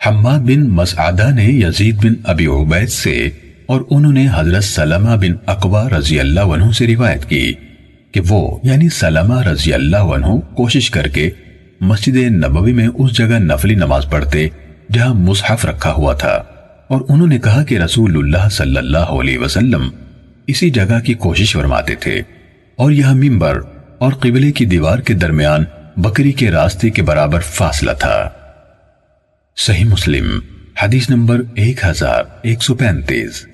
حماد بن مسعدہ نے یزید بن ابی عبید سے اور انہوں نے حضرت سلمہ بن اقوا رضی اللہ عنہ سے روایت کی کہ وہ یعنی سلمہ رضی اللہ عنہ کوشش کر کے مسجد نبوی میں اس جگہ نفلی نماز پڑھتے جہاں مصحف رکھا ہوا تھا اور انہوں نے کہا کہ رسول اللہ صلی اللہ علیہ وسلم اسی جگہ کی کوشش فرماتے تھے اور یہ ممبر اور قبلے کی دیوار کے درمیان بکری کے راستے کے برابر فاصلہ تھا۔ صحیح مسلم حدیث نمبر ایک ہزار ایک سو پینتیس۔